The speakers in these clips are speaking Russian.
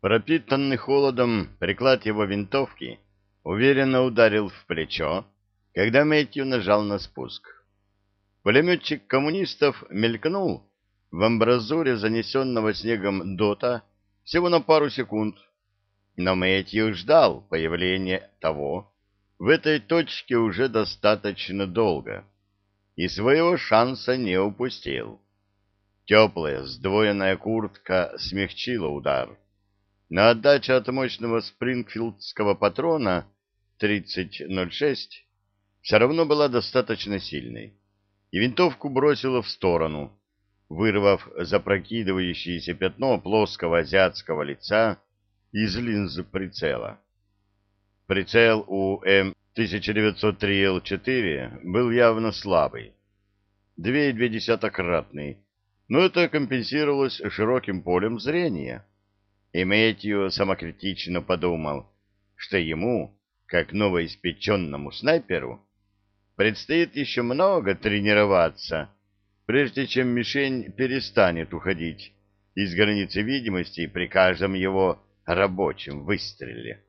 Пропитанный холодом приклад его винтовки уверенно ударил в плечо, когда Мэтью нажал на спуск. Пулеметчик коммунистов мелькнул в амбразуре занесенного снегом дота всего на пару секунд, но Мэтью ждал появления того в этой точке уже достаточно долго и своего шанса не упустил. Теплая сдвоенная куртка смягчила удар, но отдача от мощного спрингфилдского патрона 3006 все равно была достаточно сильной, и винтовку бросила в сторону, вырвав запрокидывающееся пятно плоского азиатского лица из линзы прицела. Прицел у М-1903Л4 был явно слабый, 2,2-кратный, но это компенсировалось широким полем зрения. И Мэтью самокритично подумал, что ему, как новоиспеченному снайперу, предстоит еще много тренироваться, прежде чем мишень перестанет уходить из границы видимости при каждом его рабочем выстреле.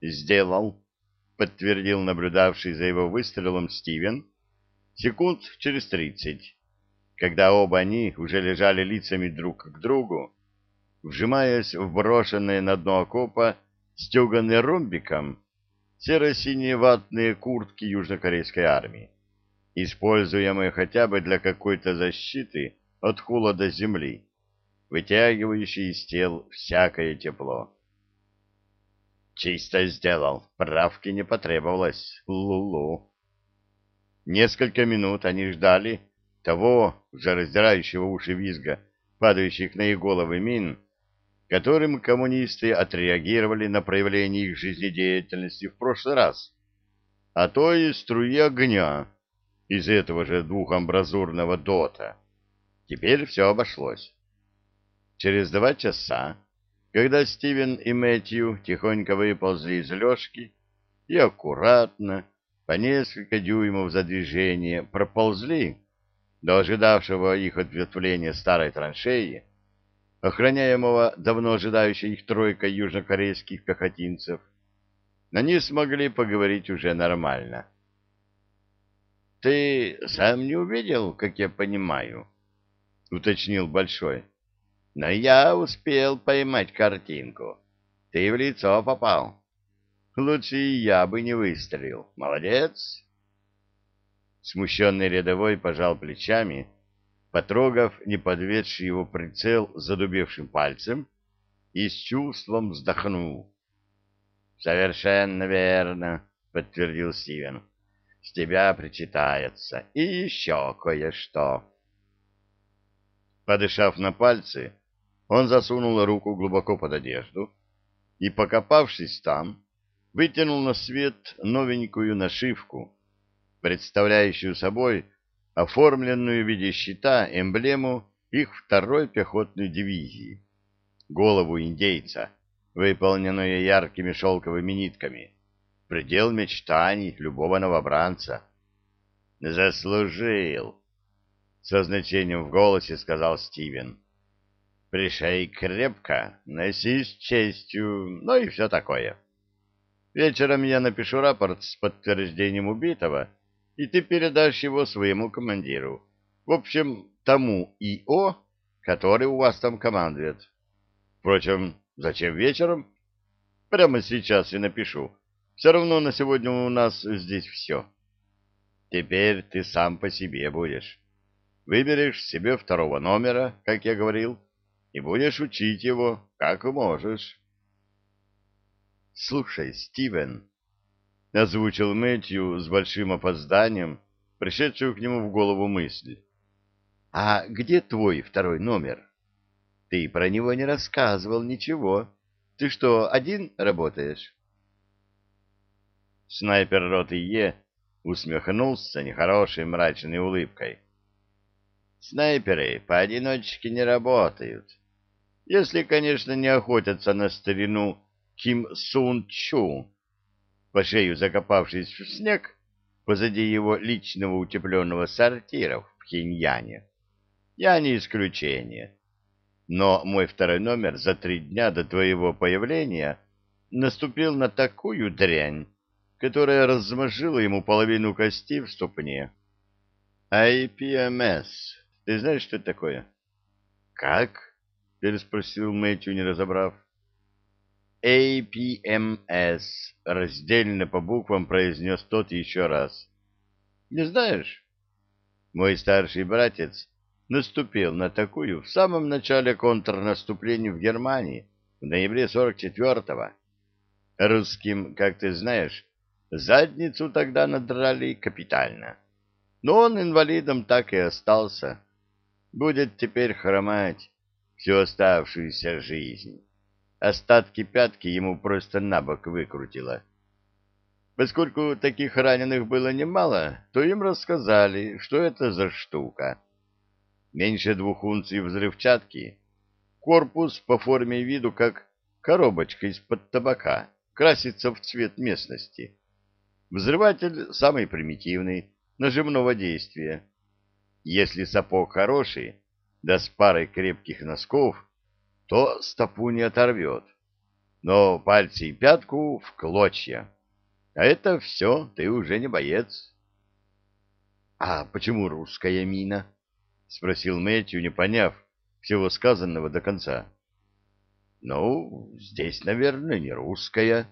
«Сделал», — подтвердил наблюдавший за его выстрелом Стивен, секунд через тридцать, когда оба они уже лежали лицами друг к другу, вжимаясь в брошенные на дно окопа стеганые ромбиком серо-синие ватные куртки южнокорейской армии, используемые хотя бы для какой-то защиты от холода земли, вытягивающие из тел всякое тепло. Чисто сделал, правки не потребовалось, лулу. Несколько минут они ждали того же раздирающего уши визга, падающих на их головы мин, которым коммунисты отреагировали на проявление их жизнедеятельности в прошлый раз, а то и струи огня из этого же двухамбразурного дота. Теперь все обошлось. Через два часа, когда Стивен и Мэтью тихонько выползли из лёжки и аккуратно, по несколько дюймов за движение, проползли до ожидавшего их ответвления старой траншеи, охраняемого давно ожидающей их тройкой южнокорейских пехотинцев, они смогли поговорить уже нормально. — Ты сам не увидел, как я понимаю? — уточнил Большой. — Но я успел поймать картинку. Ты в лицо попал. Лучше и я бы не выстрелил. Молодец. Смущенный рядовой пожал плечами, — потрогав неподведший его прицел задубевшим пальцем и с чувством вздохнул. — Совершенно верно, — подтвердил Стивен. — С тебя причитается. И еще кое-что. Подышав на пальцы, он засунул руку глубоко под одежду и, покопавшись там, вытянул на свет новенькую нашивку, представляющую собой оформленную в виде щита эмблему их второй пехотной дивизии, голову индейца, выполненную яркими шелковыми нитками, предел мечтаний любого новобранца. «Заслужил!» — со значением в голосе сказал Стивен. «Пришей крепко, носи с честью, ну и все такое. Вечером я напишу рапорт с подтверждением убитого» и ты передашь его своему командиру. В общем, тому ИО, который у вас там командует. Впрочем, зачем вечером? Прямо сейчас и напишу. Все равно на сегодня у нас здесь все. Теперь ты сам по себе будешь. Выберешь себе второго номера, как я говорил, и будешь учить его, как можешь. Слушай, Стивен, — озвучил Мэтью с большим опозданием, пришедшую к нему в голову мысль. — А где твой второй номер? Ты про него не рассказывал ничего. Ты что, один работаешь? Снайпер роты Е усмехнулся нехорошей мрачной улыбкой. Снайперы поодиночке не работают. Если, конечно, не охотятся на старину Ким Сун Чу, по шею закопавшись в снег позади его личного утепленного сортира в Пхеньяне. Я не исключение. Но мой второй номер за три дня до твоего появления наступил на такую дрянь, которая размажила ему половину кости в ступне. IPMS. Ты знаешь, что это такое? Как? переспросил Мэтью, не разобрав. APMS, раздельно по буквам произнес тот еще раз. Не знаешь? Мой старший братец наступил на такую в самом начале контрнаступления в Германии в ноябре 44-го. Русским, как ты знаешь, задницу тогда надрали капитально. Но он инвалидом так и остался. Будет теперь хромать всю оставшуюся жизнь. Остатки пятки ему просто на бок выкрутило. Поскольку таких раненых было немало, то им рассказали, что это за штука. Меньше двух унций взрывчатки, корпус по форме и виду как коробочка из-под табака, красится в цвет местности. Взрыватель самый примитивный, нажимного действия. Если сапог хороший, да с парой крепких носков, то стопу не оторвет, но пальцы и пятку в клочья. А это все, ты уже не боец. — А почему русская мина? — спросил Мэтью, не поняв всего сказанного до конца. — Ну, здесь, наверное, не русская,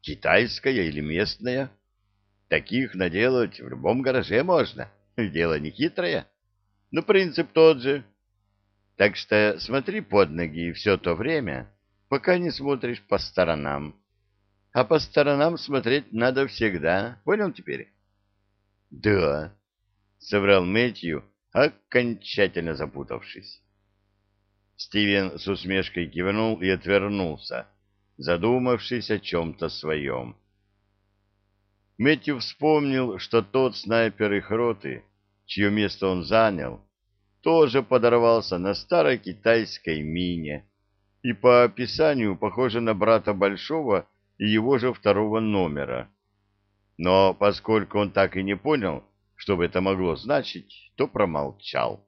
китайская или местная. Таких наделать в любом гараже можно, дело не хитрое, но принцип тот же. Так что смотри под ноги все то время, пока не смотришь по сторонам а по сторонам смотреть надо всегда. Понял теперь? — Да, — соврал Мэтью, окончательно запутавшись. Стивен с усмешкой кивнул и отвернулся, задумавшись о чем-то своем. Мэтью вспомнил, что тот снайпер их роты, чье место он занял, тоже подорвался на старой китайской мине и по описанию похоже на брата Большого и его же второго номера. Но поскольку он так и не понял, что бы это могло значить, то промолчал.